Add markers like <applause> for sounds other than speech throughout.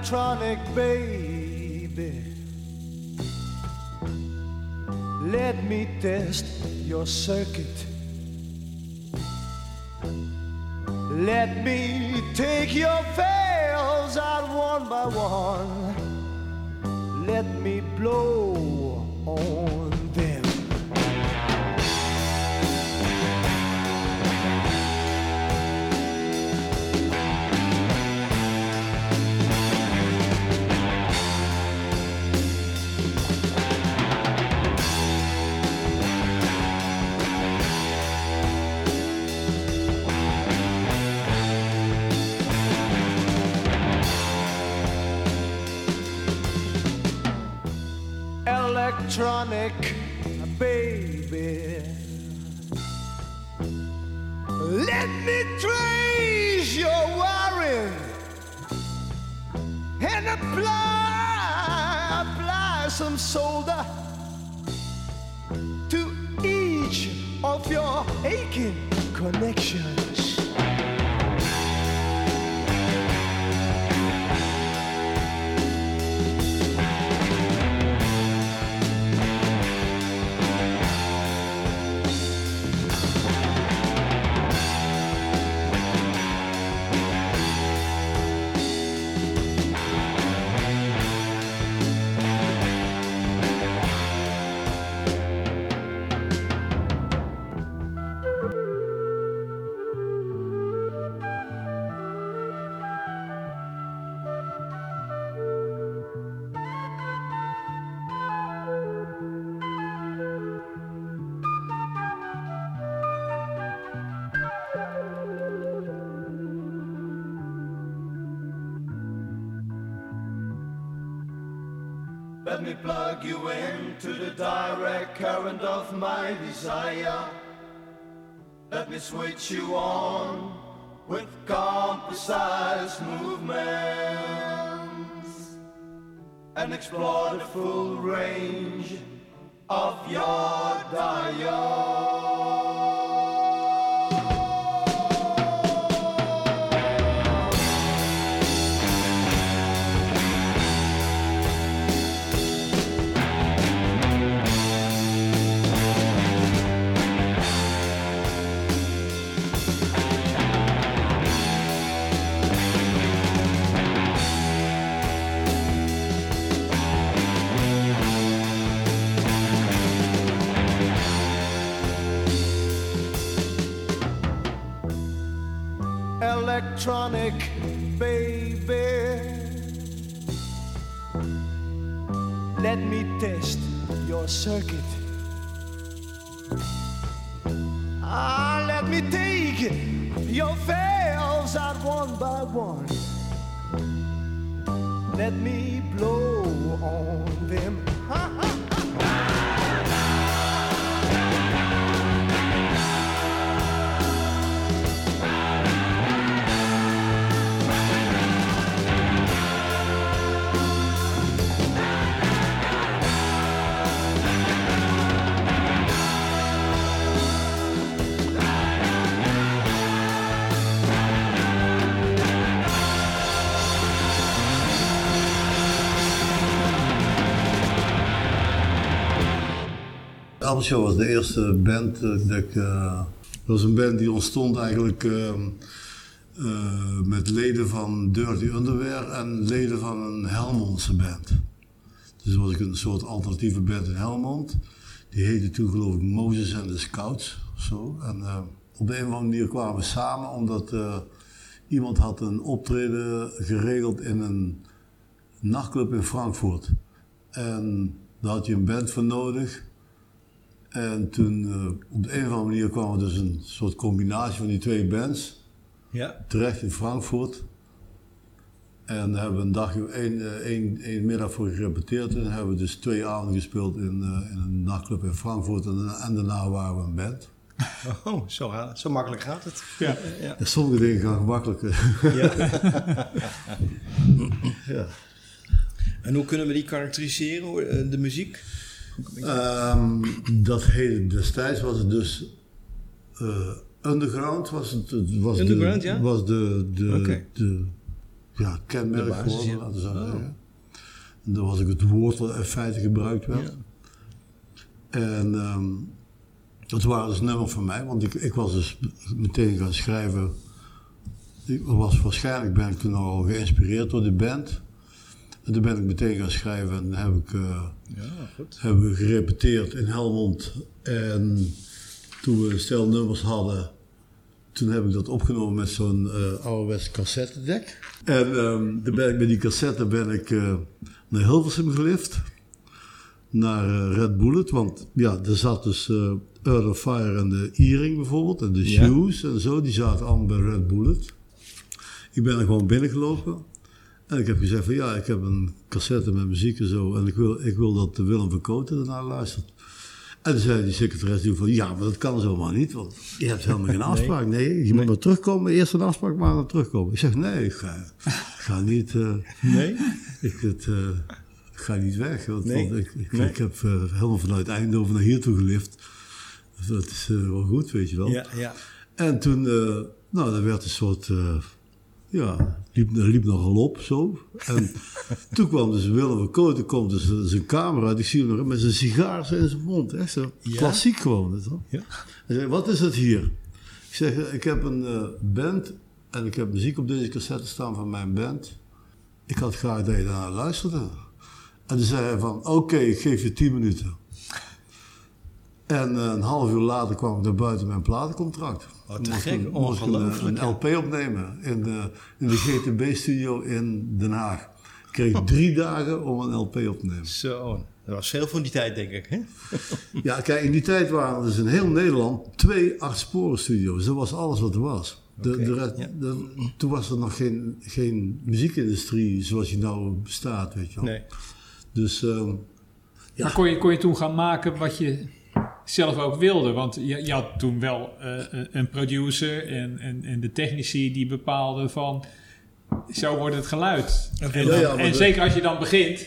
electronic baby. Let me test your circuit. Electronic baby. Let me trace your wiring and apply, apply some solder Let me plug you into the direct current of my desire. Let me switch you on with calm, movements and explore the full range of your dial. Electronic baby. Let me test your circuit. Ah, let me take your fails out one by one. Let me blow on them. Appelshow was de eerste band eh, eh, dat was een band die ontstond eigenlijk ehm, eh, met leden van Dirty Underwear en leden van een Helmondse band. Dus was ik een soort alternatieve band in Helmond. Die heette toen geloof ik Moses and the Scouts of zo. En op de een of andere manier kwamen we samen omdat iemand had een optreden geregeld in een nachtclub in Frankfurt. En daar had je een band voor nodig. En toen eh, op de een of andere manier kwam er dus een soort combinatie van die twee bands Ja. terecht in Frankfurt. En daar hebben we een dag, één, eh, één, één middag voor gerepeteerd. En hebben we dus twee avonden gespeeld in, eh, in een nachtclub in Frankfurt. En, en daarna waren we een band. <laughs> Oh, zo, zo makkelijk gaat het. Ja. ja. Sommige dingen gaan gemakkelijker. ja. <laughs> En hoe kunnen we die karakteriseren, de muziek? Ehm, dat heette destijds was het dus eh, underground was het, was Underground, de, ja? was de, de, de ja, kenmerk De basis, geworden, ja. laten we zo Oh. zeggen. En dan was ik het woord dat in feite gebruikt werd. Ja. En ehm dat waren dus nummers van mij, want ik, ik was dus meteen gaan schrijven. Ik was, waarschijnlijk ben ik toen al geïnspireerd door de band. En toen ben ik meteen gaan schrijven en heb ik, eh, Ja, goed. hebben we gerepeteerd in Helmond. En toen we stel nummers hadden, toen heb ik dat opgenomen met zo'n eh ouderwets cassettedek. En toen ben ik met die cassette ben ik eh, naar Hilversum gelift. Naar Red Bullet, want ja, er zat dus Earth of Fire en de Earring bijvoorbeeld. En de Ja. Shoes en zo, die zaten allemaal bij Red Bullet. Ik ben er gewoon binnengelopen. En ik heb gezegd van ja, ik heb een cassette met muziek en zo. En ik wil, ik wil dat Willem van Kooten ernaar luistert. En toen zei die secretaris die van ja, maar dat kan zomaar niet. Want je hebt helemaal geen <laughs> afspraak. Nee, je moet maar terugkomen. Eerst een afspraak maar dan terugkomen. Ik zeg nee, ik ga, ik ga niet... eh, Nee? ik, het, eh, ik ga niet weg. Want, Nee. want ik, ik, heb eh, helemaal vanuit Eindhoven naar hier toe gelift. Dus dat is wel goed, weet je wel. Ja, ja. En toen, nou, dat werd een soort, ja, liep, dat liep nogal op zo. En <laughs> toen kwam dus Willem van Kooten, komt dus eh, zijn camera. Ik zie hem nog met zijn sigaar in zijn mond. Echt zo, Ja? klassiek gewoon. Wel. Ja. Hij zei, wat is het hier? Ik zeg, ik heb een eh, band en ik heb muziek op deze cassette staan van mijn band. Ik had graag dat je daarnaar luisterde. En toen zei hij van, oké, ik geef je tien minuten. En eh, een half uur later kwam ik naar buiten met een platencontract. Wat te Mocht gek, een, ongelooflijk, Een, ja. LP opnemen in de, in de GTB-studio in Den Haag. Ik kreeg drie dagen om een LP op te nemen. Zo, dat was veel voor die tijd, denk ik. Hè? <laughs> Ja, kijk, in die tijd waren er dus in heel Nederland twee achtsporen studio's. Dat was alles wat er was. De, ja. de- toen was er nog geen, geen muziekindustrie zoals die nou bestaat, weet je wel. Nee. Dus ehm, Ja. Maar kon je, kon je toen gaan maken wat je zelf ook wilde? Want je, je had toen wel eh, een- producer en, en, en de technici die bepaalden van... Zo wordt het geluid. En, Ja, ja, maar en de- zeker als je dan begint...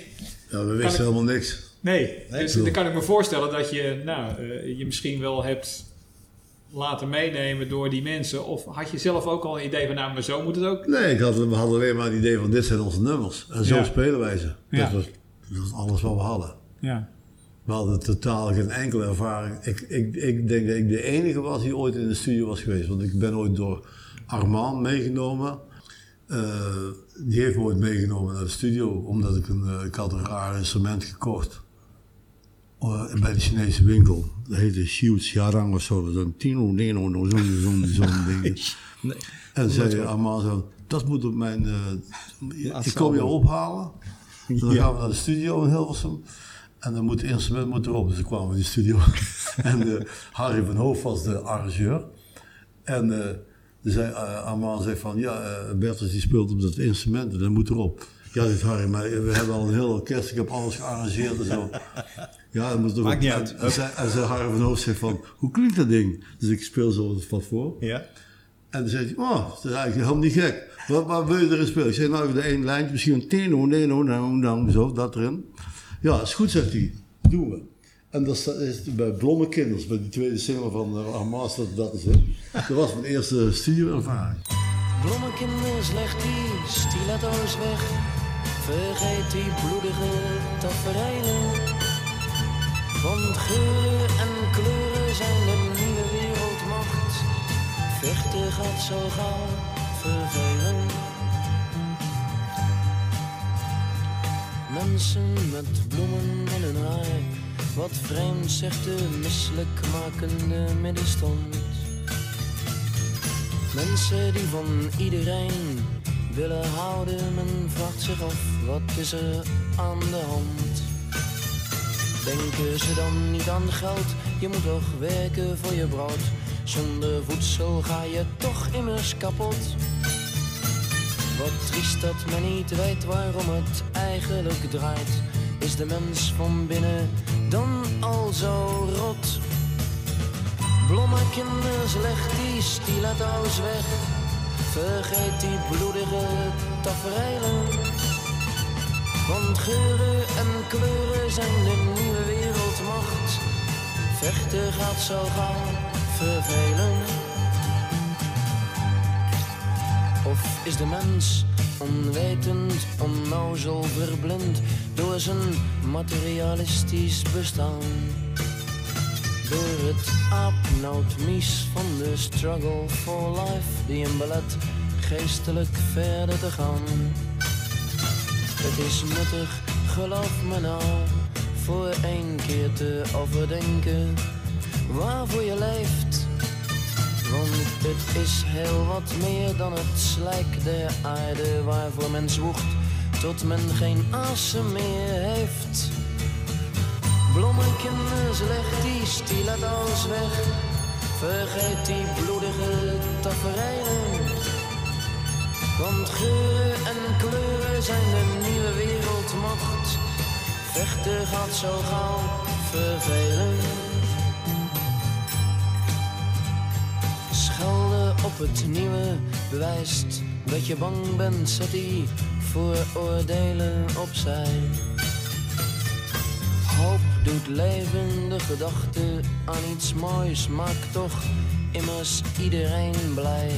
ja, we wisten helemaal niks. Nee, Nee, dus dan kan ik me voorstellen dat je nou, eh, je misschien wel hebt laten meenemen door die mensen. Of had je zelf ook al een idee van, nou, maar zo moet het ook? Nee, ik had, we hadden alleen maar een idee van dit zijn onze nummers. En zo Ja. spelen wij ze. Ja. Dat, was, dat was alles wat we hadden. Ja, We hadden totaal geen enkele ervaring. Ik, ik, ik denk dat ik de enige was die ooit in de studio was geweest. Want ik ben ooit door Armand meegenomen. Eh, die heeft me ooit meegenomen naar de studio. Omdat ik een, eh, ik had een raar instrument gekocht. Eh, bij de Chinese winkel. Dat heette Xiu Xiarang of zo. Zo'n tino, neno, no, zo'n zo'n zo'n <laughs> ding. Nee. En zei Armand zo, dat moet op mijn... Laatste ik kom je ophalen. Dan gaan we naar de studio in Hilversum. En dan moet het instrument moet erop. Dus kwamen we in de studio. <laughs> en eh, Harry van Hoof was de arrangeur. En dus zei, Armand zei van, ja, eh Bertus die speelt op dat instrument en dat moet erop. Ja, zegt Harry, maar we hebben al een heel orkest, ik heb alles gearrangeerd en zo. Ja, dat moet erop. Maakt niet En- uit. En, zei, en zei Harry van Hoof zei van, hoe klinkt dat ding? Dus ik speel zo wat voor. Ja. En dan zei hij, oh, dat is eigenlijk helemaal niet gek. Wat, wat wil je erin spelen? Ik zei, nou, even de één lijntje, misschien een teno, neno, nou, nou, zo, dat erin. Ja, is goed, zegt hij. Doen we. En dat is bij Blommekinders, bij die tweede single van uh, dat, is het. Dat was mijn eerste studioervaring. Blommekinders, leg die stiletto's weg. Vergeet die bloedige tafereelen. Want geuren en kleuren zijn de nieuwe wereldmacht. Vechten gaat zo gauw vervelen. Mensen met bloemen in hun haar. Wat vreemd zegt de misselijkmakende middenstand. Mensen die van iedereen willen houden, men vraagt zich af, wat is er aan de hand? Denken ze dan niet aan geld? Je moet toch werken voor je brood. Zonder voedsel ga je toch immers kapot. Wat triest dat men niet weet waarom het eigenlijk draait. Is de mens van binnen dan al zo rot? Blommekinders, leg die stiletto's weg. Vergeet die bloedige tafereelen. Want geuren en kleuren zijn de nieuwe wereldmacht. Vechten gaat zo gauw vervelen. Of is de mens onwetend, onnozel, verblind door zijn materialistisch bestaan. Door het aapnoodmies van de struggle for life die hem belet geestelijk verder te gaan. Het is nuttig, geloof me nou, voor één keer te overdenken waarvoor je leeft. Want het is heel wat meer dan het slijk der aarde waarvoor men zwoegt tot men geen asem meer heeft. Blommeken, leg die stiletto's weg, vergeet die bloedige tafereelen. Want geuren en kleuren zijn de nieuwe wereldmacht. Vechten gaat zo gauw vervelen. Op het nieuwe bewijst dat je bang bent, zet die vooroordelen opzij. Hoop doet leven, de gedachte aan iets moois maakt toch immers iedereen blij.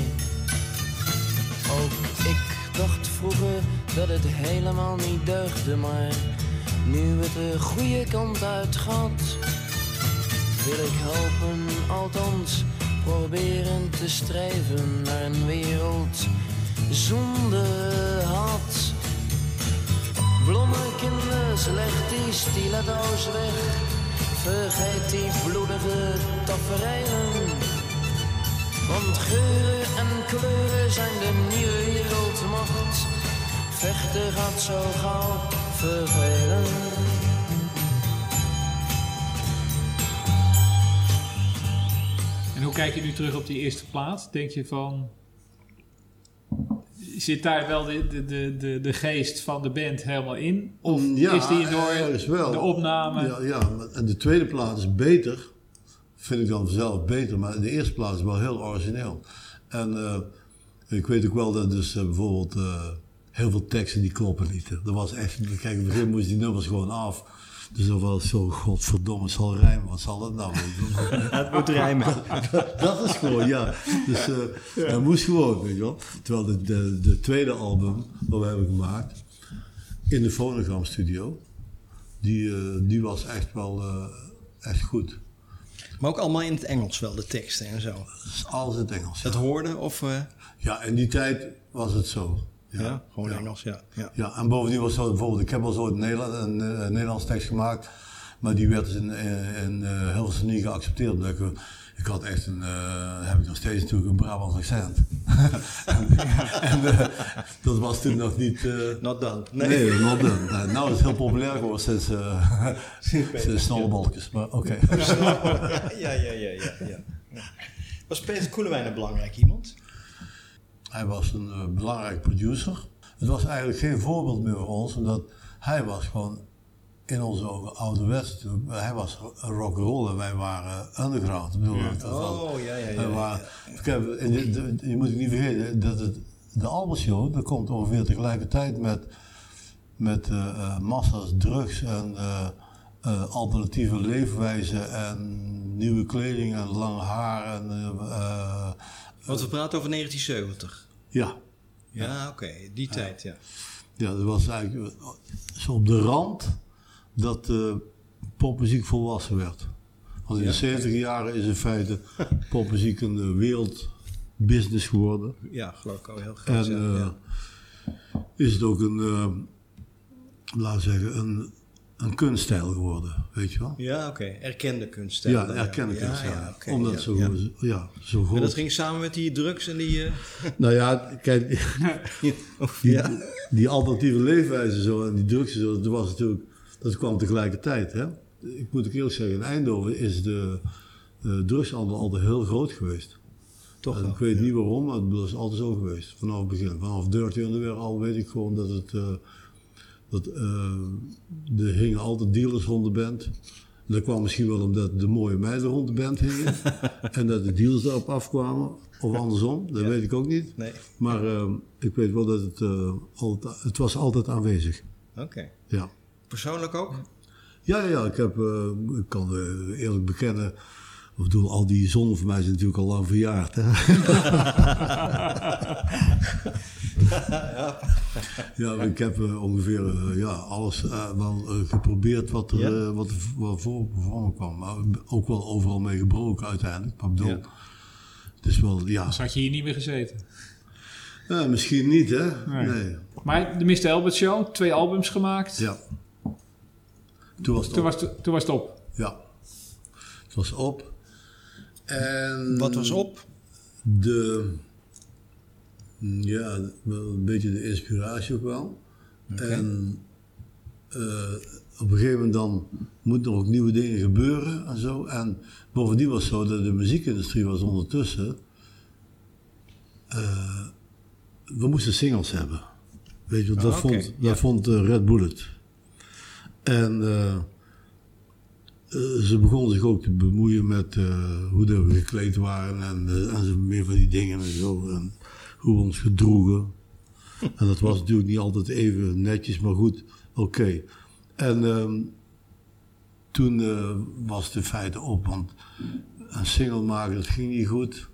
Ook ik dacht vroeger dat het helemaal niet deugde, maar nu het de goede kant uit gaat, wil ik helpen, althans proberen te streven naar een wereld zonder haat. Blommekinders, leg die stiletto's weg, vergeet die bloedige tafereelen. Want geuren en kleuren zijn de nieuwe wereldmacht. Vechten gaat zo gauw vervelen. Kijk je nu terug op die eerste plaat? Denk je van... Zit daar wel de, de, de, de, de geest van de band helemaal in? Of Ja, is die door de opname... Ja, ja, en de tweede plaat is beter. Vind ik dan zelf beter, maar de eerste plaat is wel heel origineel. En eh, ik weet ook wel dat dus eh, bijvoorbeeld eh, heel veel teksten die kloppen niet. Dat was echt, kijk, in het begin moest die nummers gewoon af. Dus dat was zo, godverdomme, zal rijmen, wat zal dat nou? <laughs> Het moet rijmen. <laughs> dat is gewoon, ja. Dus eh dat moest gewoon, weet je wel. Terwijl de, de, de tweede album, wat we hebben gemaakt, in de Phonogram Studio, die, eh, die was echt wel eh, echt goed. Maar ook allemaal in het Engels wel, de teksten en zo. Dat alles in het Engels. Ja. Dat hoorde of... ja, in die tijd was het zo. Ja, gewoon ja. Engels, ja. ja. En bovendien was het bijvoorbeeld, ik heb al zo een, eh, een Nederlands tekst gemaakt, maar die werd dus in, in, in eh, Hilversum niet geaccepteerd. Omdat ik, ik had echt een, eh, heb ik nog steeds natuurlijk een Brabants accent. <laughs> en en eh, dat was toen nog niet... eh, Not done. Nee, not done. Nou, is het heel populair geworden sinds, eh <laughs> sinds snollebalkjes, maar oké. <laughs> ja, ja, ja, ja, ja. ja. Was Peter Koelewijn een belangrijk iemand? Hij was een eh, belangrijk producer. Het was eigenlijk geen voorbeeld meer voor ons, omdat hij was gewoon in onze ogen ouderwets. Hij was rock'n'roll en wij waren underground. Ik bedoel, was- Oh, ja, ja, ja, ja, Kijk, en je, de- je moet niet vergeten dat het, de Albelshow, dat komt ongeveer tegelijkertijd met, met eh, eh, massa's drugs en alternatieve leefwijzen en nieuwe kleding en lang haar en Want we praten over 1970. ja. Ja, oké. Die tijd, ja. Ja, dat was eigenlijk eh, zo op de rand dat eh, popmuziek volwassen werd. Want in de 70 jaren is in feite <laughs> popmuziek een eh, wereldbusiness geworden. Ja, geloof ik ook heel graag. En ja, ja. is het ook een, laten we zeggen, een, een kunststijl geworden, weet je wel? Ja, oké. Erkende kunst. Ja, erkende ja, kunststijl. Ja, Omdat ja, het zo, ja. goed- ja, zo En groot. dat ging samen met die drugs en die... eh, <laughs> Nou ja, kijk, <laughs> Die, ja. die alternatieve leefwijze zo en die drugs en zo, dat was natuurlijk, dat kwam tegelijkertijd. Hè? Ik moet ook eerlijk zeggen, in Eindhoven is de uh, drugshandel altijd heel groot geweest. Toch En wel, ik weet niet waarom, maar dat is altijd zo geweest. Vanaf het begin. Vanaf Dirty Underwear al weet ik gewoon dat het... eh, dat, eh, er hingen altijd dealers rond de band. Dat kwam misschien wel omdat de mooie meiden rond de band hingen. <laughs> en dat de dealers daarop afkwamen. Of andersom, dat weet ik ook niet. Nee, Maar eh, ik weet wel dat het, eh, altijd, het was altijd aanwezig. oké. Ja. Persoonlijk ook? Ja, ja, ja, ik, heb, ik kan eerlijk bekennen. Ik bedoel, al die zonnen van mij zijn natuurlijk al lang verjaard. Hè? <laughs> ja, ik heb eh, ongeveer eh, ja, alles eh, wel geprobeerd wat er, Ja. wat er wat voor, voor me kwam. Maar ook wel overal mee gebroken uiteindelijk. Maar ik bedoel, Ja. het is wel, ja, Dus had je hier niet meer gezeten. misschien niet hè. Nee. Nee. Maar de Mr. Albert Show, twee albums gemaakt. Ja. Toen was het Toen, op. was het, toen was het op. Ja. Het was op. En Wat was op? De, ja, een beetje de inspiratie ook wel. En eh, op een gegeven moment dan moeten er ook nieuwe dingen gebeuren en zo. En bovendien was het zo dat de muziekindustrie was ondertussen... eh, we moesten singles hebben. Weet je, dat Ah, vond, ja. dat vond eh, Red Bullet. En ze begonnen zich ook te bemoeien met eh, hoe dat we gekleed waren en, eh, en zo meer van die dingen en zo. En hoe we ons gedroegen. <laughs> En dat was natuurlijk niet altijd even netjes, maar goed, oké. En ehm, toen eh, was in feite op, want een single maken, dat ging niet goed.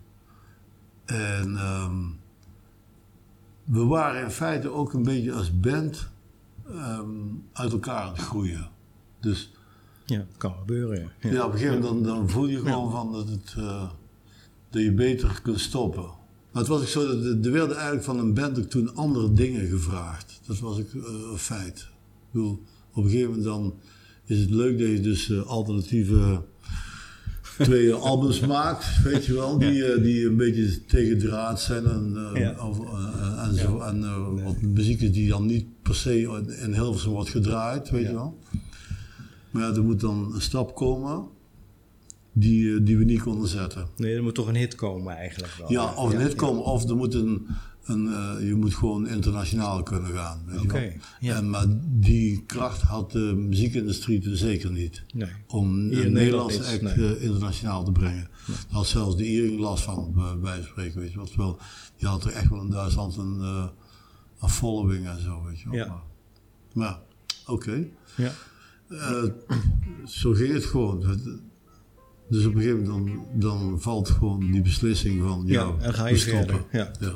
En ehm, we waren in feite ook een beetje als band ehm, uit elkaar aan het groeien. Dus Ja, kan gebeuren. Ja. ja, op een gegeven moment dan, dan voel je gewoon van dat, het, eh, dat je beter kunt stoppen. Maar het was ook zo dat er- er werden eigenlijk van een band ook toen andere dingen gevraagd. Dat was ook eh, een feit. Ik bedoel, op een gegeven moment dan is het leuk dat je dus eh, alternatieve twee <laughs> albums maakt, weet je wel, die, die een beetje tegendraad zijn en, Ja. en zo. En wat muziek is die dan niet per se in- in Hilversum wordt gedraaid, weet je wel. Maar ja, er moet dan een stap komen die, eh, die we niet konden zetten. Nee, er moet toch een hit komen eigenlijk wel. Ja, of net komen, of er moet een, een, eh, je moet gewoon internationaal kunnen gaan. Oké, wel. ja. En, maar die kracht had de muziekindustrie toen zeker niet. Nee. Om Hier in een Nederland Nederlandse act nee. eh, internationaal te brengen. Daar had zelfs de Iering last van, bij wijze spreken. Weet je wel. Terwijl, je had er echt wel in Duitsland een, een following en zo. Weet je wel. Ja. Maar, maar oké. Ja. Eh, zo ging het gewoon. Dus op een gegeven moment dan, dan valt gewoon die beslissing van ja, Ja, en ga je stoppen. verder. Ja. Ja.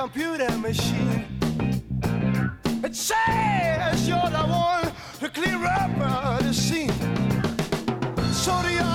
Computer machine. It says you're the one to clear up the scene. So the army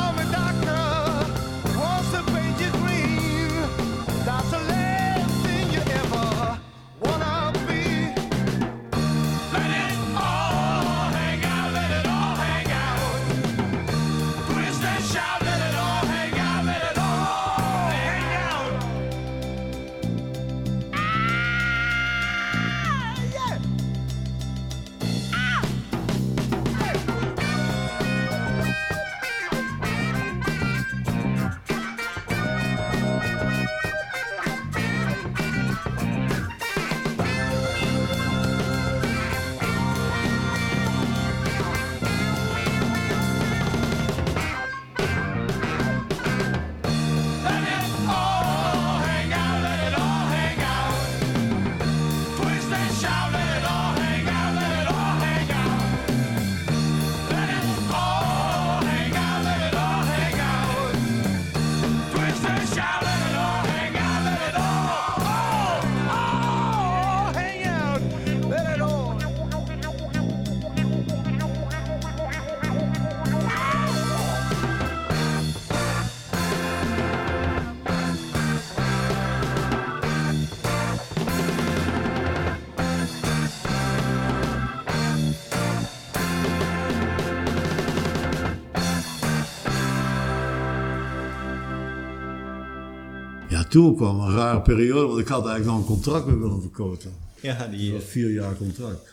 Ja, toen kwam een rare periode, want ik had eigenlijk nog een contract met Willem Verkoten. Ja, die... Dat was vier jaar contract.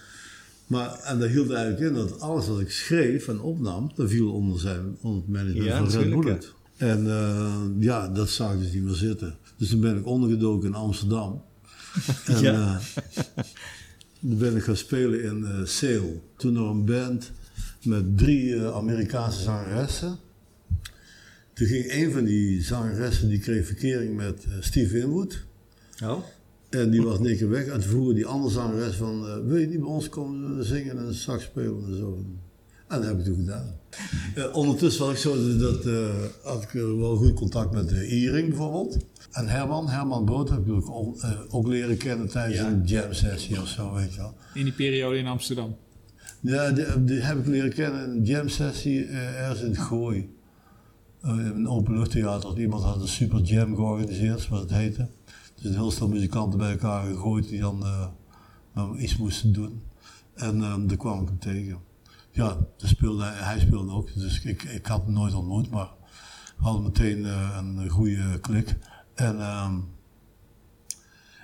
Maar, en dat hield eigenlijk in dat alles wat ik schreef en opnam, dat viel onder zijn onder het management Ja, van Red Bullet. En eh, ja, dat zag ik dus niet meer zitten. Dus toen ben ik ondergedoken in Amsterdam. <laughs> En Ja. eh, toen ben ik gaan spelen in Sale. Toen nog een band met drie Amerikaanse zangeressen. Toen ging een van die zangeressen, die kreeg verkering met eh, Steve Winwood. Oh? En die was in één keer weg. En toen vroegen die andere zangeres van... eh, wil je niet bij ons komen zingen en sax spelen en zo. En dat heb ik toen gedaan. Eh, ondertussen was ik zo dat, eh, had ik eh, wel goed contact met uh, Iring bijvoorbeeld. En Herman, Herman Brood heb ik ook, eh, leren kennen tijdens Ja. een jam sessie of zo, weet je wel. In die periode in Amsterdam. Ja, die, die heb ik leren kennen in een jam sessie eh, ergens in het Gooi. Eh, een openluchttheater. Iemand had een super jam georganiseerd, zoals het heette. Dus heel stel muzikanten bij elkaar gegooid die dan eh, iets moesten doen. En eh, daar kwam ik hem tegen. Ja, speelde hij, speelde ook. Dus ik, ik had hem nooit ontmoet, maar we hadden meteen eh, een goede klik. En ehm,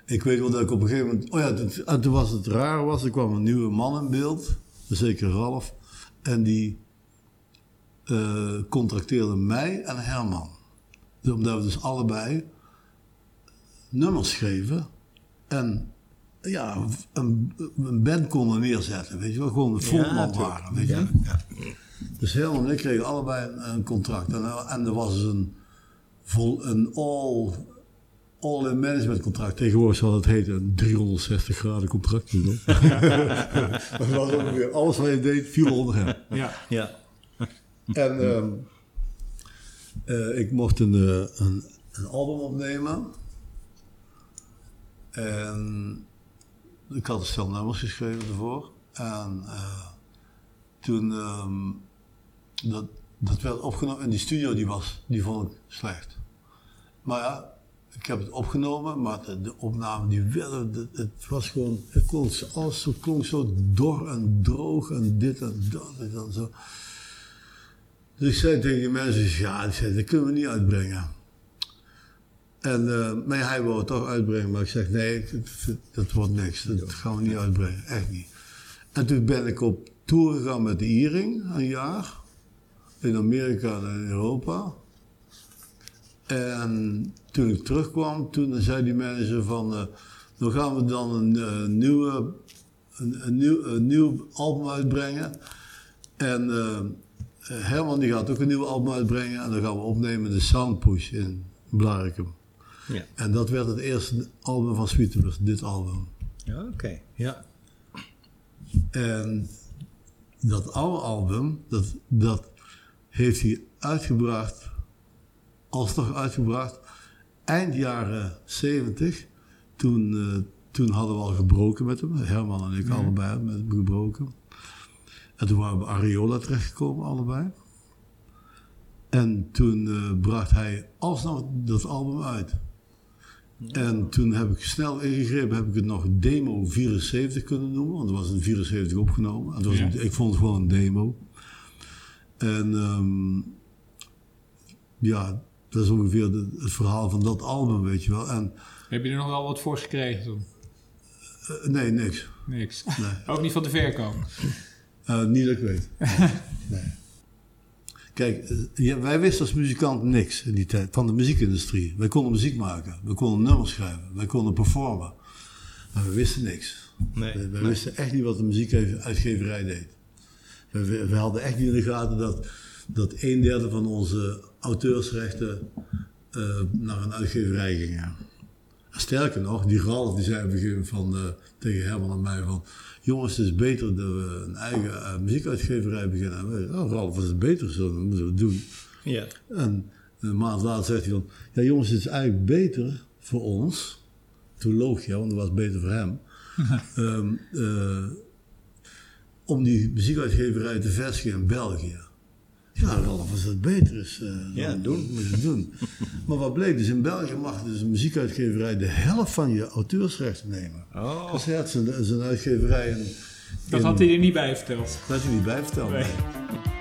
ik weet wel dat ik op een gegeven moment... Oh ja, en toen was het raar was, er kwam een nieuwe man in beeld. Zeker Ralf. En die eh, contracteerde mij en Herman. Dus omdat we dus allebei nummers schreven. En ja, een, een band konden neerzetten. Weet je wel, gewoon een frontman waren. Weet je Ja. Dus Herman en ik kregen allebei een, een contract. En, en er was dus een, vol, een all, all-in management contract. Tegenwoordig zal het heten een 360 graden contract. <laughs> <laughs> het was ongeveer alles wat je deed viel onder hem. Ja. Ja. En ehm, eh, ik mocht een, eh, een, een album opnemen. En ik had een stel nummers geschreven ervoor. En eh, toen, ehm, dat, dat werd opgenomen. En die studio die was, die vond ik slecht. Maar ja, ik heb het opgenomen, maar de, opname die werden, de- het was gewoon, het klonk, alles klonk zo dor en droog en dit en dat en zo. Dus ik zei tegen die mensen, ja, ik zei, dat kunnen we niet uitbrengen. En, eh, maar hij wou het toch uitbrengen, maar ik zeg, nee, dat, dat wordt niks, dat gaan we niet uitbrengen, echt niet. En toen ben ik op tour gegaan met de Iring, een jaar, in Amerika en in Europa. En toen ik terugkwam, toen zei die manager van, eh dan gaan we dan een, eh, nieuwe, een, een, nieuw, een nieuw album uitbrengen. En Herman die gaat ook een nieuw album uitbrengen en dan gaan we opnemen de Soundpush in Blarikum. Ja. En dat werd het eerste album van Sweetebus, dit album. Ja, oké. Ja. En dat oude album, dat, dat heeft hij uitgebracht, alsnog uitgebracht, eind jaren 70. Toen eh, toen hadden we al gebroken met hem. Herman en ik allebei met hem gebroken. En toen waren we bij Areola terechtgekomen, allebei. En toen eh, bracht hij alsnog dat album uit. En toen heb ik snel ingegrepen, heb ik het nog demo 74 kunnen noemen, want het was in 74 opgenomen. En het was Ja. een- ik vond het gewoon een demo. En ehm, ja, dat is ongeveer de- het verhaal van dat album, weet je wel. En Heb je er nog wel wat voor gekregen toen? eh, nee, niks. Niks. Nee. Ook niet van de verkoop. Eh, niet dat ik weet. <laughs> nee. Kijk, eh, ja, wij wisten als muzikant niks in die tijd van de muziekindustrie. Wij konden muziek maken, wij konden nummers schrijven, wij konden performen. Maar we wisten niks. Nee. wij wij wisten echt niet wat de muziekuitgeverij deed. We, we, we hadden echt niet in de gaten dat, dat een derde van onze auteursrechten eh, naar een uitgeverij gingen. Sterker nog, die Ralf die zei op een gegeven moment van, eh, tegen Herman en mij van... Jongens, het is beter dat we een eigen eh, muziekuitgeverij beginnen. En wij, oh Ralf, is het beter zo? Dat moeten we doen. Ja. En een maand later zegt hij van... Ja jongens, het is eigenlijk beter voor ons. Toen loog je, want het was beter voor hem. <laughs> Ehm, eh, om die muziekuitgeverij te vestigen in België. Ja, Ralf, als dat beter is, eh, Ja, dan doen. moet je het doen. <laughs> maar wat bleek, dus in België mag dus een muziekuitgeverij de helft van je auteursrechten nemen. Oh. Dus hij had zijn, zijn uitgeverij... In, Dat in- had hij er niet bij verteld. Dat had hij niet bij verteld. Nee. nee.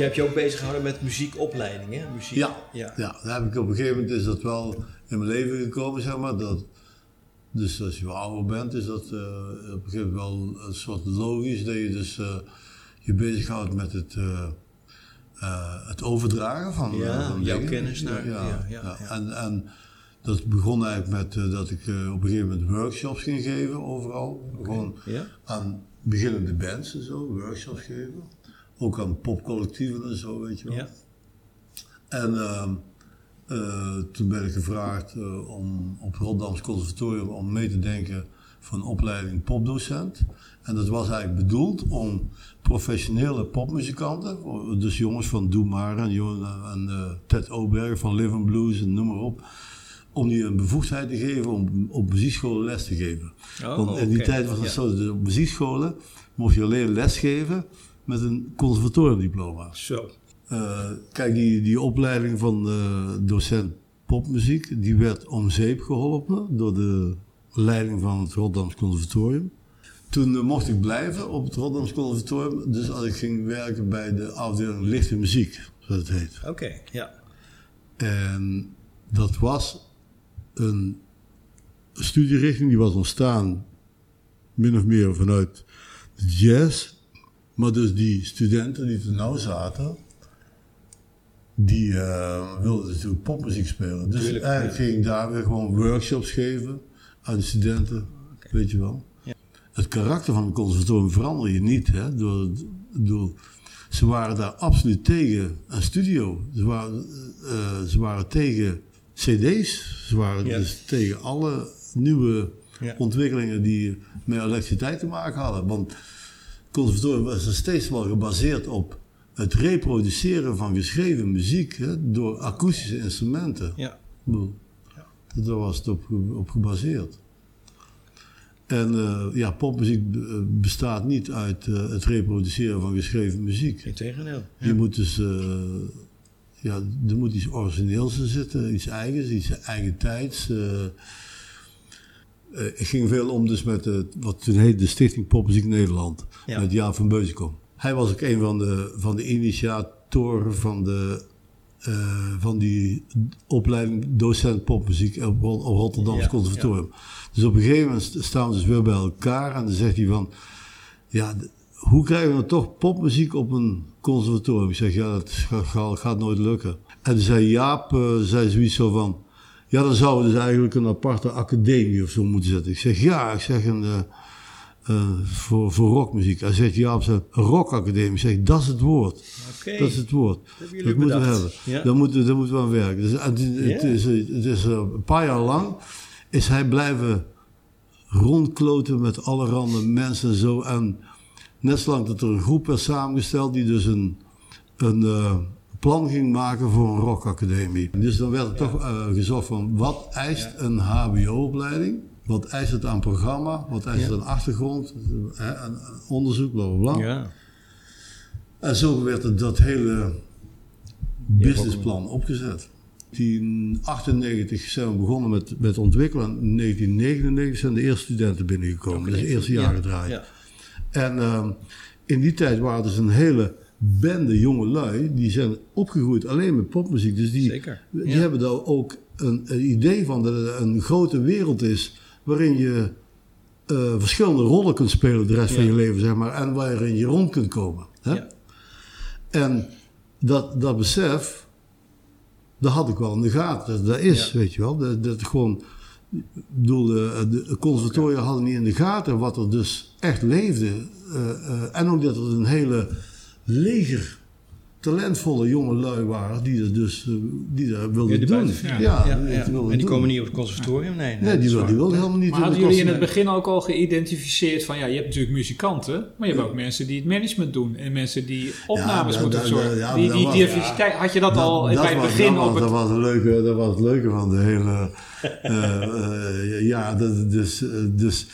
Jij hebt je ook bezig gehouden met muziekopleiding, hè? Muziek. Ja, ja. ja. daar heb ik op een gegeven moment is dat wel in mijn leven gekomen, zeg maar. Dat, dus als je ouder bent, is dat eh, op een gegeven moment wel een soort logisch dat je dus eh, je bezighoudt met het, eh, het overdragen van, Ja, van jouw dingen. kennis naar- ja, ja, ja. En, en dat begon eigenlijk met dat ik op een gegeven moment workshops ging geven overal. Gewoon Ja? aan beginnende bands en zo, workshops geven. Ook aan popcollectieven en zo, weet je wel. Ja. En ehm, eh, toen ben ik gevraagd eh, om op Rotterdamse Conservatorium om mee te denken voor een opleiding popdocent. En dat was eigenlijk bedoeld om professionele popmuzikanten, dus jongens van Doe Maar en, en eh, Ted Oberg van Live and Blues en noem maar op, om die een bevoegdheid te geven om op muziekscholen les te geven. Oh, Want in die tijd was het Ja. zo, dus op muziekscholen mocht je alleen lesgeven met een conservatoriumdiploma. Zo. Eh, kijk, die, die opleiding van eh, docent popmuziek, die werd om zeep geholpen door de leiding van het Rotterdams Conservatorium. Toen eh, mocht ik blijven op het Rotterdams Conservatorium, dus als ik ging werken bij de afdeling lichte muziek, zoals het heet. Oké, ja. En dat was een studierichting die was ontstaan min of meer vanuit de jazz. Maar dus die studenten die er nou zaten, die eh, wilden natuurlijk popmuziek spelen. Dus Tuurlijk, eigenlijk ging ik daar weer gewoon workshops geven aan de studenten, weet je wel. Ja. Het karakter van het conservatorium verander je niet, hè, door, door, ze waren daar absoluut tegen een studio. Ze waren, eh, ze waren tegen cd's. Ze waren dus tegen alle nieuwe Ja. ontwikkelingen die met elektriciteit te maken hadden. Want conservatorium was er steeds wel gebaseerd op het reproduceren van geschreven muziek hè, door akoestische instrumenten. Ja. Bedoel, Daar was het op, ge- op gebaseerd. En eh, ja, popmuziek eh, bestaat niet uit eh, het reproduceren van geschreven muziek. Integendeel. Je moet dus, ja, er moet iets origineels in zitten, iets eigens, iets eigen tijds. Eh. Eh, ik ging veel om dus met de, wat toen heette de Stichting Popmuziek Nederland, Ja. met Jaap van Beuzenkom. Hij was ook een van de, van de initiatoren van, de, eh, van die opleiding docent popmuziek op, op Rotterdamse Ja, Conservatorium. Dus op een gegeven moment st- staan we dus weer bij elkaar en dan zegt hij van, ja, hoe krijgen we nou toch popmuziek op een conservatorium? Ik zeg, ja, dat gaat, gaat- nooit lukken. En toen zei Jaap, eh, zei zoiets zo van, ja, dan zouden we dus eigenlijk een aparte academie of zo moeten zetten. Ik zeg, ja, ik zeg een, eh, eh, voor, voor rockmuziek. Hij zegt, Jaap, zei, een rockacademie. Ik zeg, dat is het woord. Dat is het woord. Dat moeten we hebben. Ja. Daar, moeten, daar moeten we aan werken. Dus, het, het Ja. is, het is eh, een paar jaar lang is hij blijven rondkloten met allerhande mensen en zo. En net zolang dat er een groep werd samengesteld die dus een, een plan ging maken voor een rockacademie. Dus dan werd er toch eh, gezocht van wat eist een hbo-opleiding? Wat eist het aan programma? Wat eist het aan achtergrond? Aan- aan onderzoek, bla bla bla. Ja. En zo werd het, dat hele businessplan opgezet. In 1998 zijn we begonnen met, met ontwikkelen. In 1999 zijn de eerste studenten binnengekomen. Dat is het eerste jaar Ja. gedraaid. Ja. En ehm, in die tijd waren dus een hele bende jonge lui. Die zijn opgegroeid alleen met popmuziek. Dus die, Zeker, die ja. hebben daar ook een, een idee van dat het een grote wereld is. Waarin je eh, verschillende rollen kunt spelen de rest van je leven, zeg maar. En waarin je rond kunt komen. Hè? Ja. En dat, dat besef, dat had ik wel in de gaten. Dat, dat is, weet je wel. Dat, dat gewoon, ik bedoel, de, de conservatoria hadden niet in de gaten wat er dus echt leefde. Eh, eh, en ook dat er een hele leger talentvolle jonge lui waren die dat dus eh, die dat wilden Ja, die doen. Ja, En die doen. komen niet op het conservatorium? Nee, nee, die wilden, die waar. wilden helemaal niet Maar hadden de jullie in het begin ook al geïdentificeerd van ja, je hebt natuurlijk muzikanten, maar je hebt ook mensen die het management doen en mensen die opnames Ja, moeten dat- dat- ja, die dat die was- diversiteit, had je dat, al Dat- bij het was- begin dat op was, het... dat was, het leuke, dat was het leuke van de hele. <laughs> eh, eh, ja, dat, dus, dus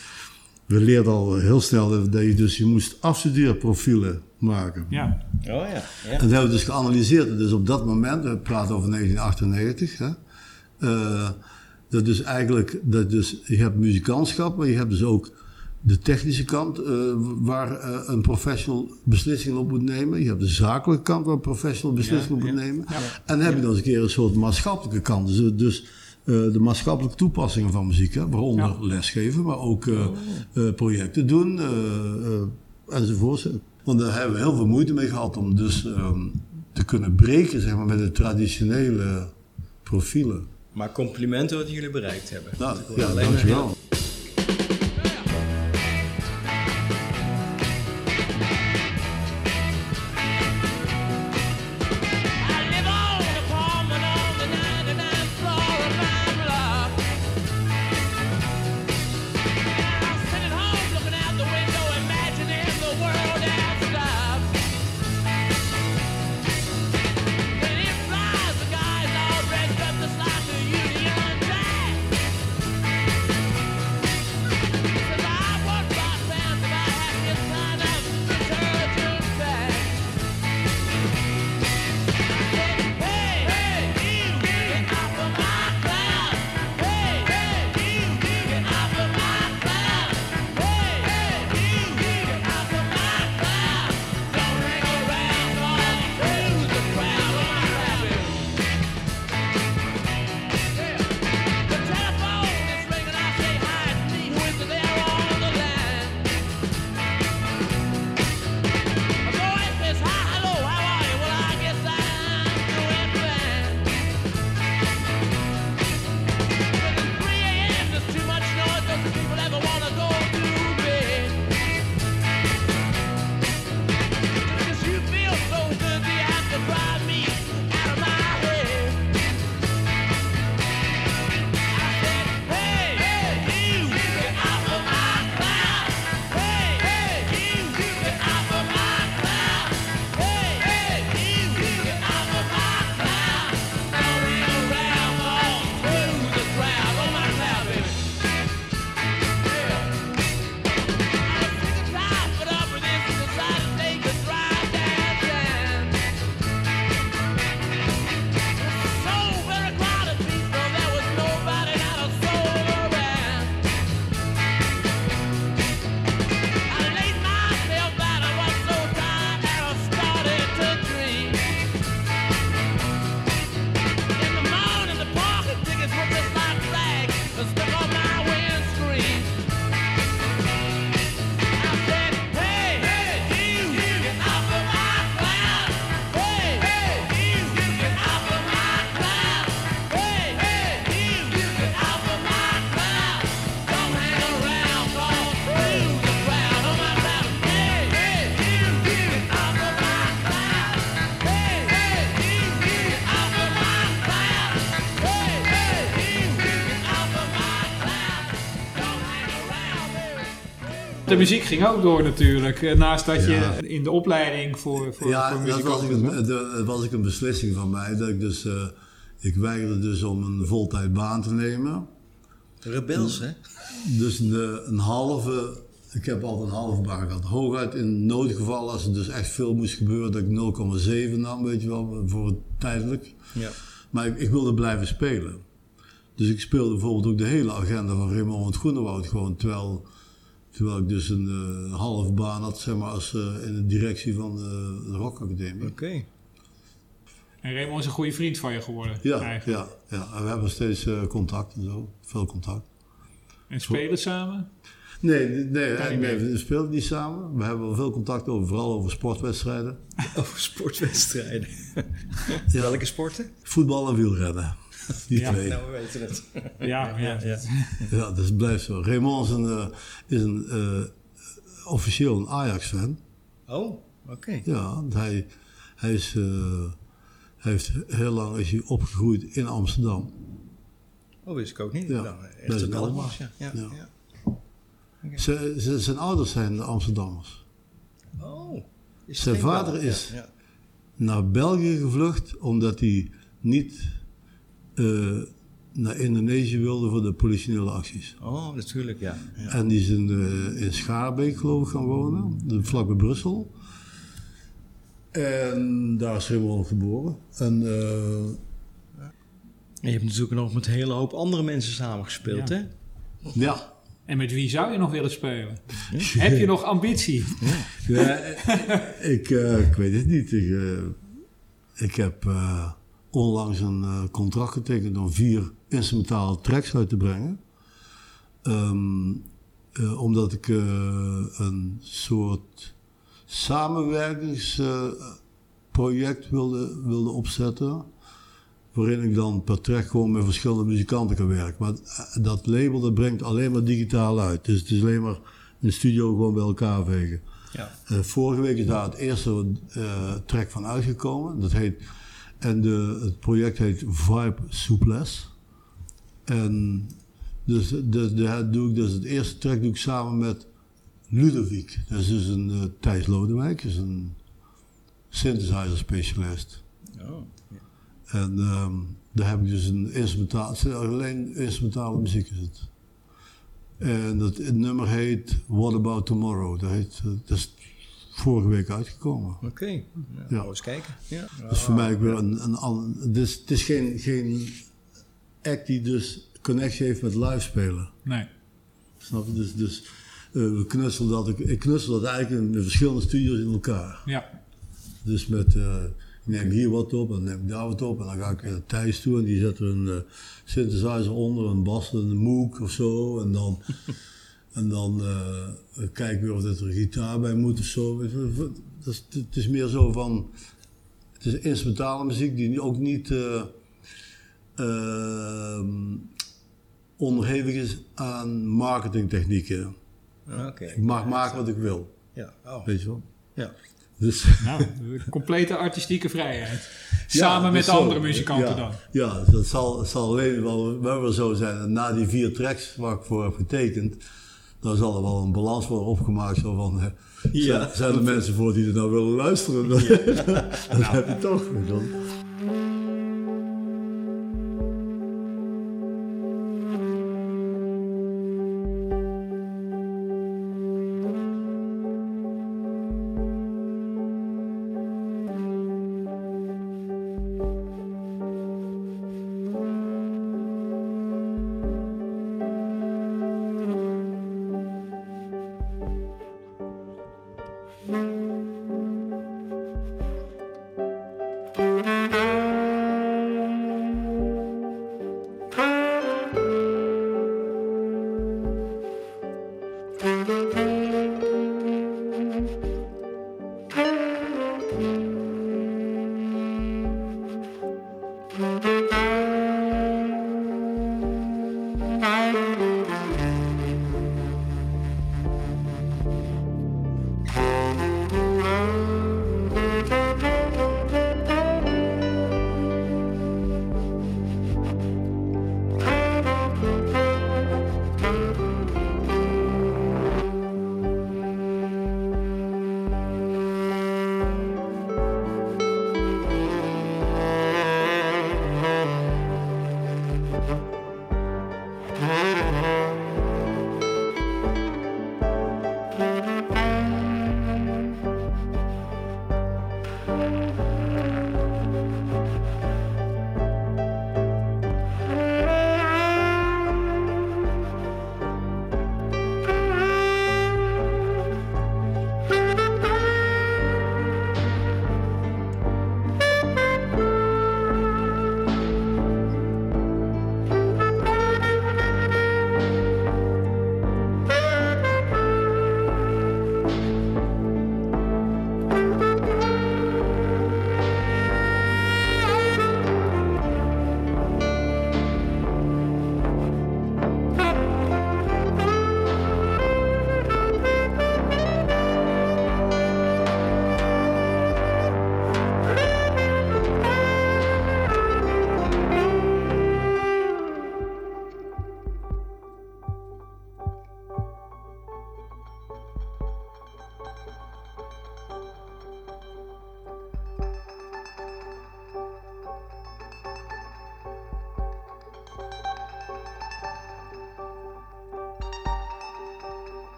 we leerden al heel snel dat je, dus je moest afstudeerprofielen maken. Ja, Oh ja. En ja. dat hebben we dus geanalyseerd. Dus op dat moment, we praten over 1998, hè, eh, dat dus eigenlijk, dat dus, je hebt muzikantschap, maar je hebt dus ook de technische kant eh, waar eh, een professional beslissingen op moet nemen. Je hebt de zakelijke kant waar een professional beslissingen op moet nemen. En dan heb je dan eens een keer een soort maatschappelijke kant. Dus, dus eh, de maatschappelijke toepassingen van muziek, hè, waaronder Ja. lesgeven, maar ook eh, eh, projecten doen enzovoort. Want daar hebben we heel veel moeite mee gehad om dus ehm, te kunnen breken zeg maar, met de traditionele profielen. Maar complimenten wat jullie bereikt hebben. Nou, ja, alleen maar dankjewel. De muziek ging ook door natuurlijk. eh, Naast dat Ja. je in de opleiding voor, voor, ja, voor dat was, ik was, een, dat was ik een beslissing van mij. Dat ik dus, eh, ik weigerde dus om een voltijd baan te nemen. Rebels, hè? Dus de, een halve, ik heb altijd een halve baan gehad. Hooguit in noodgevallen, als er dus echt veel moest gebeuren, dat ik 0,7 nam, weet je wel, voor het tijdelijk. Ja. Maar ik, ik wilde blijven spelen. Dus ik speelde bijvoorbeeld ook de hele agenda van Raymond van het Groenewoud gewoon, terwijl, terwijl ik dus een eh, halve baan had, zeg maar, als, eh, in de directie van de, de Rock Academie. Oké. En Raymond is een goede vriend van je geworden. Ja, eigenlijk. ja, ja, en we hebben steeds eh, contact en zo, veel contact. En spelen samen. Nee, nee, we spelen niet samen. We hebben wel veel contact over, vooral over sportwedstrijden. <laughs> Over sportwedstrijden. Ja. Welke sporten? Voetbal en wielrennen. <laughs> Die Ja, twee. Nou, we weten het. Ja, ja. ja. Ja, dat is- blijft zo. Raymond is een, eh, is een eh, officieel een Ajax-fan. Oh, oké. Ja, want hij, hij, is, eh, hij heeft heel lang is hij opgegroeid in Amsterdam. Oh, wist ik ook niet. Ja, Nou, dat is echt een een Belg Belg. was, ja. Ja, Ja. ja. Ze- ze- zijn ouders zijn Amsterdammers. Oh. Is Zijn vader is- Ja, ja. Naar België gevlucht omdat hij niet eh, naar Indonesië wilde voor de politionele acties. Oh, natuurlijk, ja. ja. En die is in, eh, in Schaarbeek, geloof ik, gaan wonen, vlak bij Brussel. En daar is Raymond geboren. En eh, En je hebt natuurlijk nog met een hele hoop andere mensen samengespeeld, Ja. hè? ja, En met wie zou je nog willen spelen? Heb je nog ambitie? Ja, ik, eh, ik weet het niet. Ik, eh, ik heb eh, onlangs een eh, contract getekend om vier instrumentale tracks uit te brengen. Ehm, eh, omdat ik eh, een soort samenwerkingsproject wilde, wilde opzetten. Waarin ik dan per track gewoon met verschillende muzikanten kan werken. Maar dat label dat brengt alleen maar digitaal uit. Dus het is alleen maar in de studio gewoon bij elkaar vegen. Ja. Vorige week is daar het eerste track van uitgekomen. Dat heet, en de, het project heet Vibe Souplesse. En dus, dus daar doe ik dus het eerste track doe ik samen met Ludovic. Dat is dus een eh, Thijs Lodewijk, is een synthesizer specialist. Oh. En ehm, daar heb ik dus een instrumentaal, alleen instrumentale muziek is het. En dat het nummer heet What About Tomorrow. Dat, heet, eh, dat is vorige week uitgekomen. Oké. Ja, Ja. ja. eens kijken. Ja. Is voor mij ook weer een, een ander. Het is, het is geen, geen act die dus connectie heeft met live spelen. Nee. Snap je? Dus, dus eh, we knutselen dat, ik, ik knutsel dat eigenlijk in de verschillende studio's in elkaar. Ja. Dus met, eh, ik neem hier wat op en dan neem ik daar wat op. En dan ga ik naar Thijs toe en die zet er een eh, synthesizer onder, een bas, een moog of zo. En dan, <laughs> en dan eh, kijken we of dat er een gitaar bij moet of zo. Dat is, het is meer zo van, het is instrumentale muziek die ook niet eh, ehm, onderhevig is aan marketingtechnieken. Oké. Ik mag maken wat ik wil, Ja. Oh. weet je wel. Ja. Dus, Nou, <laughs> complete artistieke vrijheid. Samen Ja, met zo. andere muzikanten ja, dan. Ja, dat zal, zal alleen wel, wel zo zijn. Na die vier tracks waar ik voor heb getekend, dan zal er wel een balans worden opgemaakt. Zo van, hè, Ja. zijn, er mensen voor die er nou willen luisteren? Dat, <laughs> dat heb je toch.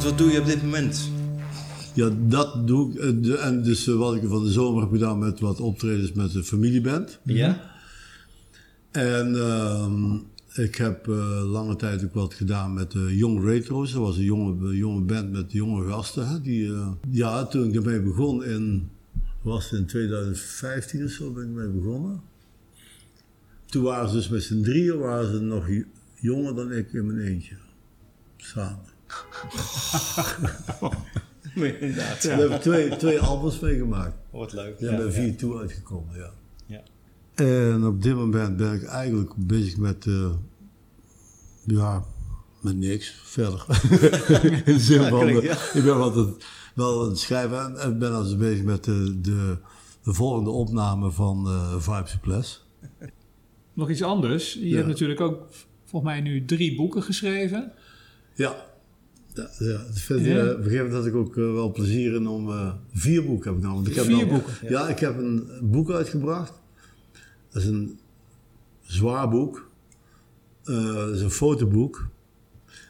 Want wat doe je op dit moment? Ja, dat doe ik. eh, de- En dus eh, wat ik van de zomer heb gedaan met wat optredens met de familieband. Ja? En ehm, ik heb eh, lange tijd ook wat gedaan met de Young Retro's. Dat was een jonge, jonge band met jonge gasten. Hè, die, ja, toen ik ermee begon in, was het in 2015 of zo ben ik mee begonnen. Toen waren ze dus met z'n drieën, waren ze nog jonger dan ik in mijn eentje. Samen. <laughs> Inderdaad. We hebben twee, twee albums meegemaakt. Wat leuk. Ja, ben vier toe uitgekomen, ja. Ja. En op dit moment ben ik eigenlijk bezig met, eh, ja, met niks verder. <laughs> In de zin van, klinkt, ja. ik ben wel, aan het- wel aan het schrijven en- ben also bezig met de, de, de volgende opname van eh Vibes Plus. Nog iets anders. Je Ja. hebt natuurlijk ook volgens mij nu drie boeken geschreven. Ja. Ja, ja. Een gegeven moment had ik ook eh, wel plezier in om eh, vier boeken heb ik. Want ik heb Vier nou- boeken? Ja. ik heb een boek uitgebracht. Dat is een zwaar boek. Eh, dat is een fotoboek.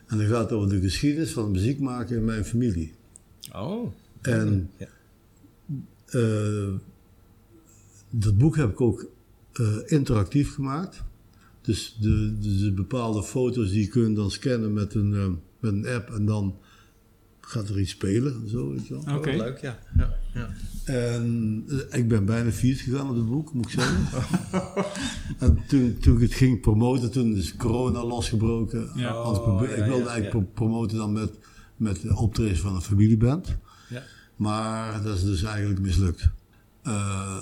En dat gaat over de geschiedenis van muziek maken in mijn familie. Oh. En Ja. dat boek heb ik ook interactief gemaakt. Dus de, de, de bepaalde foto's die je kunt dan scannen met een, met een app en dan gaat er iets spelen. en Zo, weet je wel. Oké. Oh, leuk, ja. ja. ja. En eh, ik ben bijna failliet gegaan op het boek, moet ik zeggen. <laughs> en toen, toen ik het ging promoten, toen is corona losgebroken. Ja. Ik, Oh, ja, ik wilde ja, eigenlijk promoten dan met, met de optredens van een familieband. Ja. Maar dat is dus eigenlijk mislukt. Eh,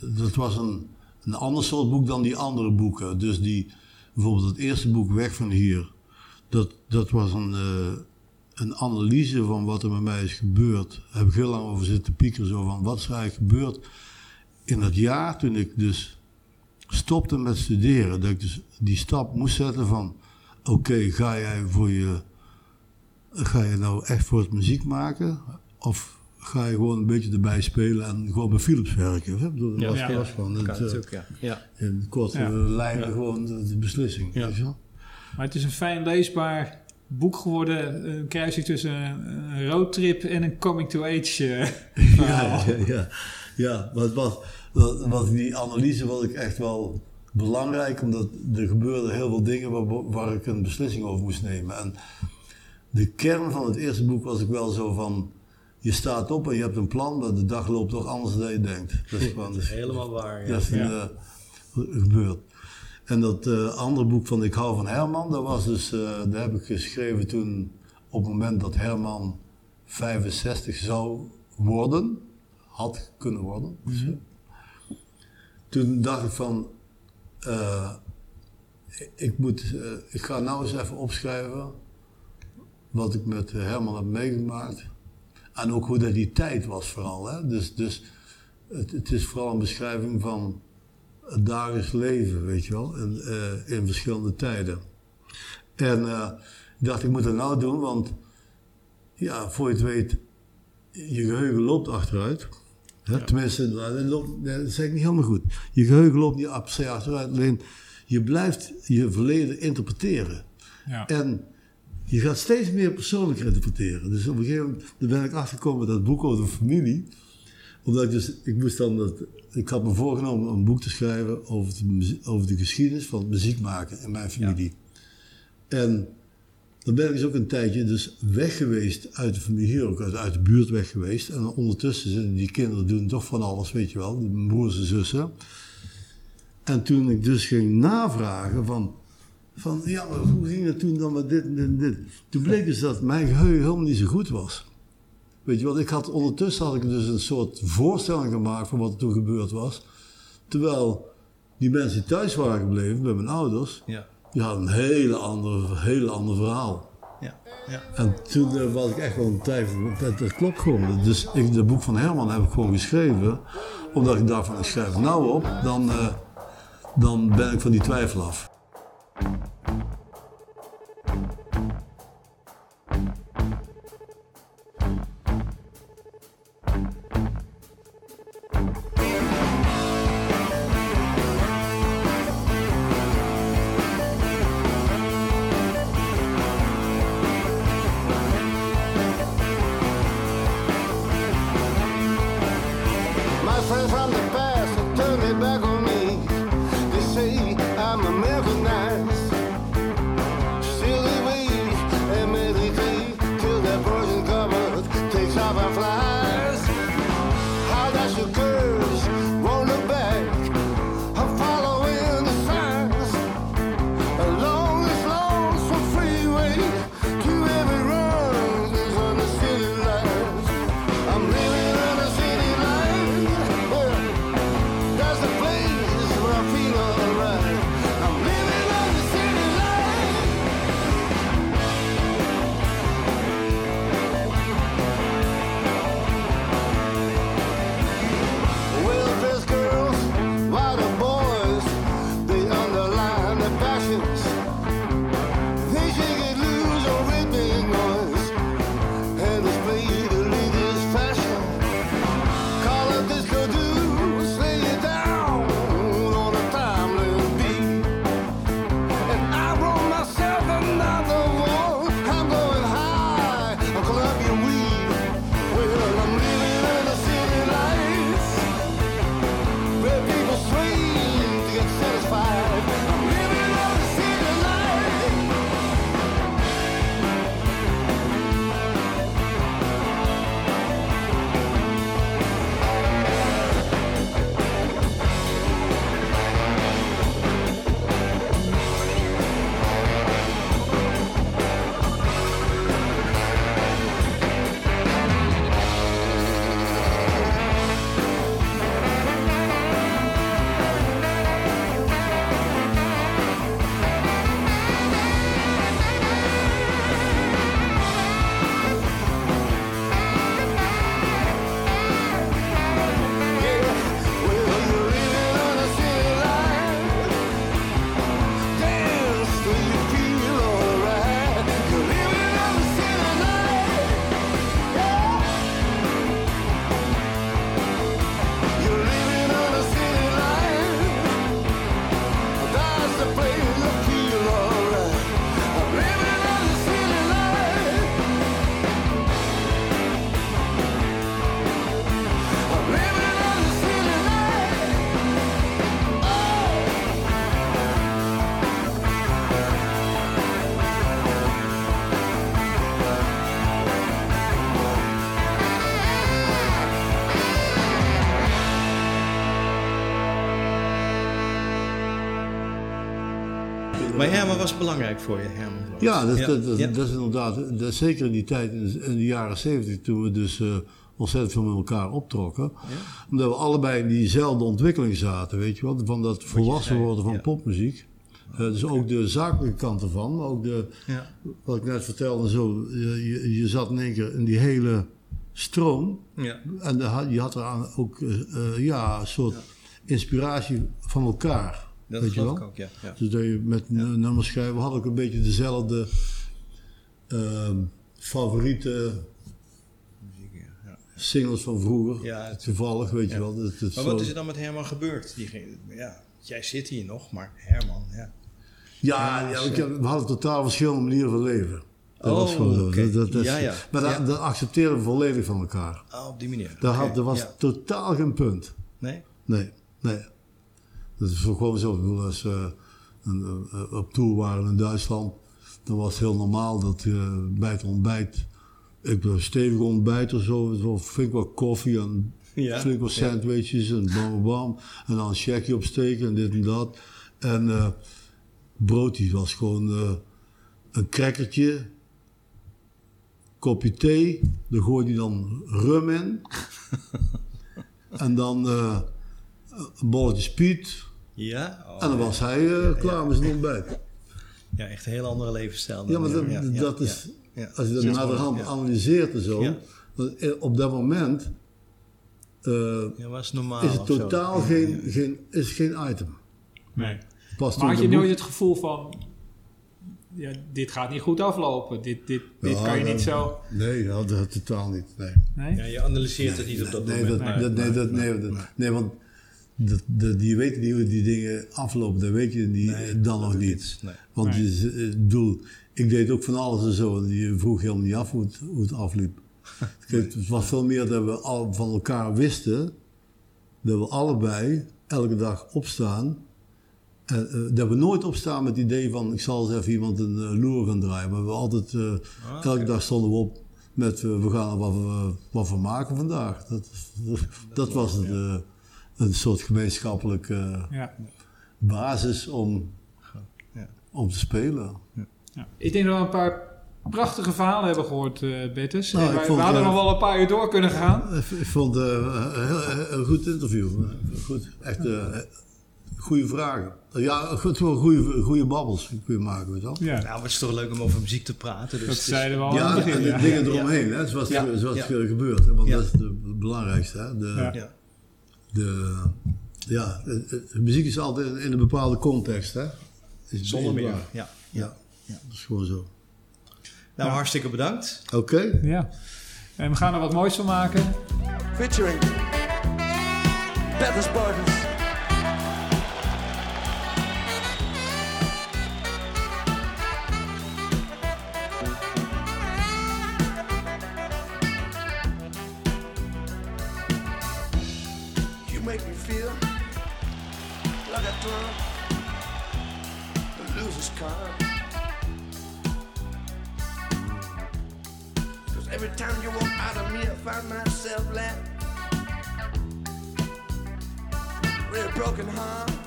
dat was een, een ander soort boek dan die andere boeken. Dus die, bijvoorbeeld het eerste boek, Weg van Hier, dat, dat was een, eh, een analyse van wat er met mij is gebeurd. Daar heb ik heel lang over zitten piekeren, zo van wat is er eigenlijk gebeurd in dat jaar toen ik dus stopte met studeren. Dat ik dus die stap moest zetten van, oké, ga jij voor je, ga je nou echt voor het muziek maken? Of ga je gewoon een beetje erbij spelen en gewoon bij Philips werken? Ik bedoel, Dat Ja, was, ja. gewoon Kan het, eh, natuurlijk, ja. ja. in korte Ja. lijnen gewoon de, de beslissing. Ja. weet je wel? Maar het is een fijn leesbaar boek geworden. Een kruising tussen een, roadtrip en een coming-to-age eh, <laughs> verhaal. Ja, ja, ja. ja was, wat, wat die analyse was ik echt wel belangrijk, omdat er gebeurden heel veel dingen waar, waar ik een beslissing over moest nemen. En de kern van het eerste boek was ik wel zo van, je staat op en je hebt een plan, maar de dag loopt toch anders dan je denkt. Dat is <laughs> gewoon, dat is- Helemaal waar, ja. dat is Ja. eh, gebeurd. En dat eh, andere boek van Ik hou van Herman, dat was dus, eh dat heb ik geschreven toen op het moment dat Herman 65 zou worden, had kunnen worden. Dus, Toen dacht ik van, eh, ik, moet, ik ga nou eens even opschrijven wat ik met Herman heb meegemaakt. En ook hoe dat die tijd was vooral. Hè? Dus, dus het is vooral een beschrijving van het dagelijks leven, weet je wel, in, eh, in verschillende tijden. En eh, ik dacht, ik moet het nou doen, want ja, voor je het weet, je geheugen loopt achteruit. Hè? Tenminste, dat, loopt, dat zeg ik niet helemaal goed. Je geheugen loopt niet per se achteruit, alleen je blijft je verleden interpreteren. Ja. En je gaat steeds meer persoonlijk interpreteren. Dus op een gegeven moment ben ik achtergekomen dat boek over de familie. Omdat ik dus, ik moest dan dat, ik had me voorgenomen om een boek te schrijven over de, over de geschiedenis van muziek maken in mijn familie. En dan ben ik dus ook een tijdje dus weg geweest uit de familie hier, ook uit, uit de buurt weg geweest. En ondertussen zijn die kinderen doen toch van alles, weet je wel, de broers en zussen. En toen ik dus ging navragen van, van ja, hoe ging het toen dan met dit en dit en dit? Toen bleek dus dat mijn geheugen helemaal niet zo goed was. Weet je wat, ik had ondertussen had ik dus een soort voorstelling gemaakt van wat er toen gebeurd was. Terwijl die mensen die thuis waren gebleven bij mijn ouders, Ja. die hadden een hele ander, hele ander verhaal. Ja. ja. En toen eh, was ik echt wel een tijd dat, dat klopt gewoon. Dus ik, het boek van Herman heb ik gewoon geschreven, omdat ik dacht van, ik schrijf nou op, dan, eh, dan ben ik van die twijfel af. Was belangrijk voor je, Herman. Ja, dat, dat, dat, Ja. dat is inderdaad, dat, is zeker in die tijd, in de, jaren zeventig, toen we dus eh, ontzettend veel met elkaar optrokken. Omdat we allebei in diezelfde ontwikkeling zaten, weet je wel, van dat volwassen zei, worden van ja. popmuziek. Eh, dus ook de zakelijke kant ervan, maar ook de, Ja. wat ik net vertelde, zo, je, je, zat in één keer in die hele stroom. Ja. En de, je had eraan ook eh, eh, ja, een soort inspiratie van elkaar. Dat weet je wel? ik ook, ja. ja. Dus dat je met nummers schrijven had ik een beetje dezelfde ehm, favoriete ja. singles van vroeger. Ja, Toevallig, weet je wel. Dat, dat Maar zo- wat is er dan met Herman gebeurd? Die ging, ja, jij zit hier nog, maar Herman, ja. Ja, ja, we hadden totaal verschillende manieren van leven. Dat Oh, was gewoon zo. Dat, dat Ja, ja. Maar dat, dat accepteerden we volledig van elkaar. Ah, op die manier. Daar, had, er was totaal geen punt. Nee? Nee, nee. Dat is gewoon zo. Ik bedoel, als we een, eh, op tour waren in Duitsland, dan was het heel normaal dat je bij het ontbijt, ik ben een stevig ontbijt of zo, zo flink wat koffie en Ja, flink wat ja. sandwiches en bam, bam. En dan een checkje opsteken en dit en dat. En eh brood, die was gewoon eh, een crackertje, kopje thee, daar gooide hij dan rum in. <laughs> en dan eh, een bolletje spiet. Ja? Oh, En dan was hij eh, klaar met zijn ontbijt. Ja, echt een heel andere levensstijl. Ja, maar dat, ja, ja, dat ja, is, ja. als je dat naderhand analyseert en zo, eh, op dat moment eh, Ja, was normaal is het totaal geen, ja. geen, is geen item. Nee. Maar had je nooit het gevoel van... Ja, dit gaat niet goed aflopen. Dit, dit, dit Ja, kan je dat- niet zo... Nee, dat, dat totaal niet. Nee. Nee? Ja, je analyseert het niet op dat nee, moment. dat, dat, nee, dat, nee, dat- nee, want dat, dat, die weten niet hoe die dingen aflopen. Dat weet je die, Nee, dan nog niet. Nee. Want Nee. je, ik bedoel, ik deed ook van alles en zo. En je vroeg helemaal niet af hoe het, hoe het afliep. <laughs> Het was veel meer dat we al van elkaar wisten. Dat we allebei elke dag opstaan. En, eh, dat we nooit opstaan met het idee van ik zal eens even iemand een uh, loer gaan draaien. Maar we altijd, eh, Ah, elke dag stonden we op met eh, we gaan wat, we- wat we maken vandaag. Dat, dat, dat was het, eh, een soort gemeenschappelijke eh, Ja. basis om, Ja. om te spelen. Ja. Ik denk dat we een paar prachtige verhalen hebben gehoord. Nou, wij- vond, we hadden eh, nog wel een paar uur door kunnen gaan. Ik ik vond het een, heel- een goed interview. Goed, echt eh, goede vragen. Ja, goed, gewoon goede, goede babbels kun je maken, weet je wel. Ja, Nou, het is toch leuk om over muziek te praten. Dus dat het is- zeiden we al aan Ja, en de Ja. dingen eromheen, hè, zoals, Ja. zoals Ja. er gebeurt. hè, Want Ja. dat is het belangrijkste. Hè. De, Ja. Ja. De, ja, de, de- de muziek is altijd in, een bepaalde context. Hè. Is Zonder meer. waar. Ja. Ja, dat is gewoon zo. Nou, hartstikke bedankt. Oké. Ja. En we gaan er wat moois van maken. featuring Burdens. Time you walk out of me, I find myself left With a broken heart.